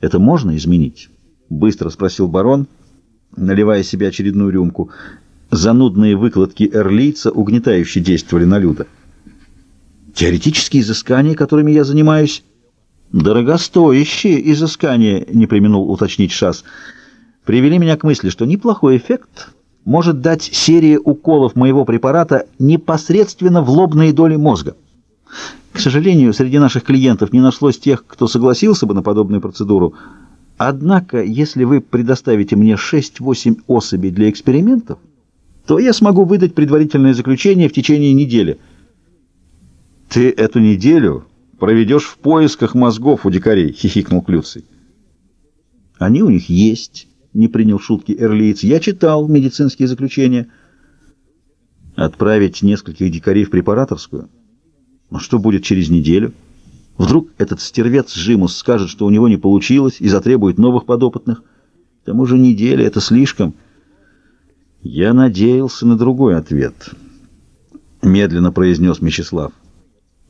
Это можно изменить? Быстро спросил барон, наливая себе очередную рюмку. Занудные выкладки эрлийца угнетающе действовали на Люда. Теоретические изыскания, которыми я занимаюсь, дорогостоящие изыскания, не применул уточнить Шас, привели меня к мысли, что неплохой эффект может дать серия уколов моего препарата непосредственно в лобные доли мозга. К сожалению, среди наших клиентов не нашлось тех, кто согласился бы на подобную процедуру. Однако, если вы предоставите мне 6-8 особей для экспериментов, то я смогу выдать предварительное заключение в течение недели. «Ты эту неделю проведешь в поисках мозгов у дикарей», — хихикнул Клюций. «Они у них есть», — не принял шутки эрлиец. «Я читал медицинские заключения». «Отправить нескольких дикарей в препараторскую?» Но что будет через неделю? Вдруг этот стервец Жимус скажет, что у него не получилось, и затребует новых подопытных? К тому же неделя — это слишком. Я надеялся на другой ответ, — медленно произнес Мечислав.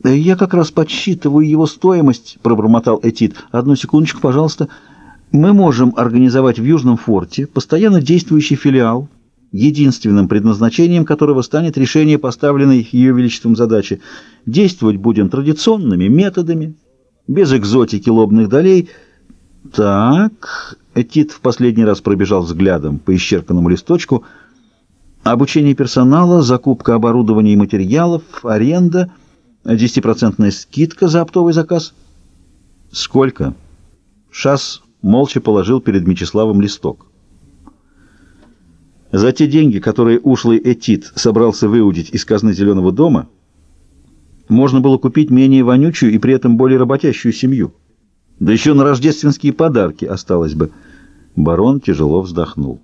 «Я как раз подсчитываю его стоимость», — пробормотал Этит. «Одну секундочку, пожалуйста. Мы можем организовать в Южном форте постоянно действующий филиал, единственным предназначением которого станет решение поставленной Ее Величеством задачи. Действовать будем традиционными методами, без экзотики лобных долей. Так, Этит в последний раз пробежал взглядом по исчерканному листочку. Обучение персонала, закупка оборудования и материалов, аренда, 10% скидка за оптовый заказ. Сколько? Шас молча положил перед Мечиславом листок. За те деньги, которые ушлый Этит собрался выудить из казны Зеленого дома, можно было купить менее вонючую и при этом более работящую семью. Да еще на рождественские подарки осталось бы. Барон тяжело вздохнул.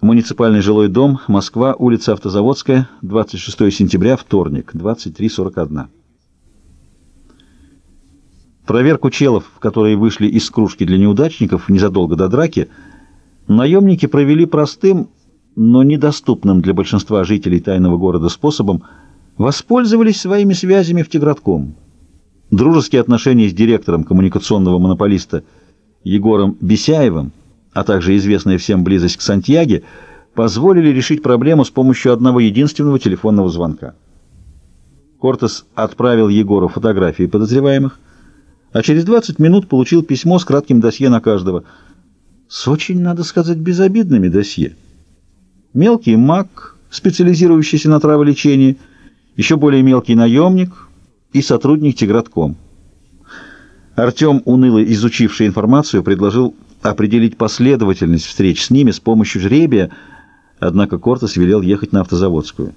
Муниципальный жилой дом, Москва, улица Автозаводская, 26 сентября, вторник, 23.41. Проверку челов, которые вышли из кружки для неудачников незадолго до драки, наемники провели простым, но недоступным для большинства жителей тайного города способом, воспользовались своими связями в Тигратком. Дружеские отношения с директором коммуникационного монополиста Егором Бесяевым, а также известная всем близость к Сантьяге, позволили решить проблему с помощью одного единственного телефонного звонка. Кортес отправил Егору фотографии подозреваемых, а через 20 минут получил письмо с кратким досье на каждого – с очень, надо сказать, безобидными досье. Мелкий маг, специализирующийся на траволечении, еще более мелкий наемник и сотрудник Тигратком. Артем, уныло изучивший информацию, предложил определить последовательность встреч с ними с помощью жребия, однако Кортес велел ехать на автозаводскую.